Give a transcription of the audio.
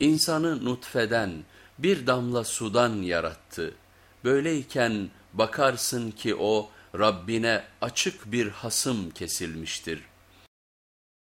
İnsanı nutfeden, bir damla sudan yarattı. Böyleyken bakarsın ki o Rabbine açık bir hasım kesilmiştir.''